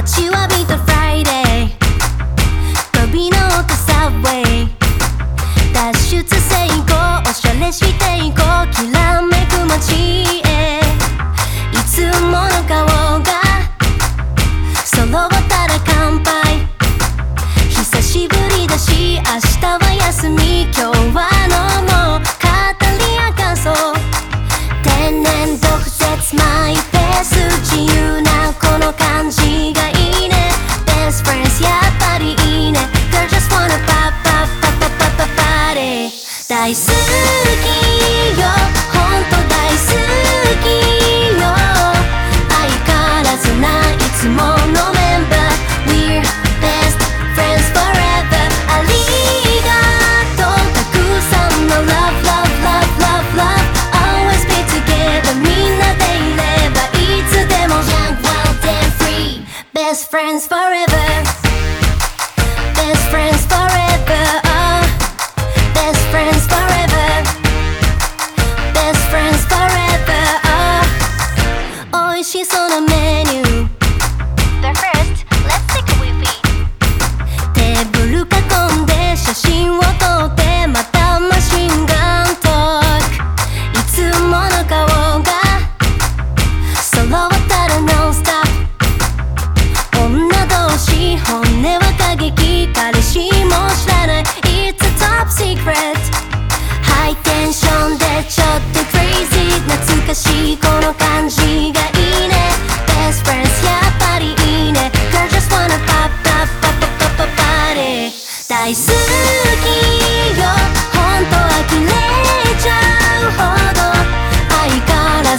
待ちわびた Friday 大好きよほんと大好きよ相変わらずないつものメンバー We're best friends forever ありがとうたくさんの Love love love love love Always be together みんなでいればいつでも Young wild and free Best friends forever しそうなメニュー。But first, let's take a wee. テーブル囲んで写真を撮ってまたマシンガントーク。いつもの顔が揃ったらノンストップ。女同士本音は過激彼氏も知らない。It's a top secret ハイテンションでちょっと crazy 懐かしい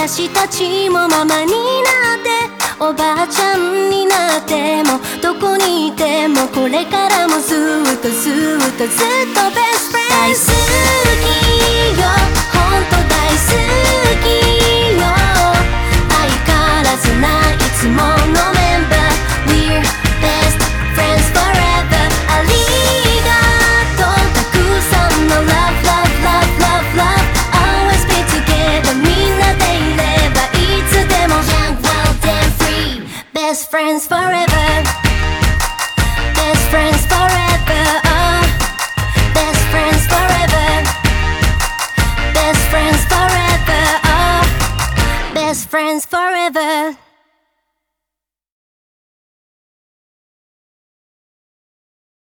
私たちもママになっておばあちゃんになってもどこにいてもこれからもずっとずっとずっと Best friends forever. Best friends forever uh, Best friends forever. Best friends forever uh, Best friends forever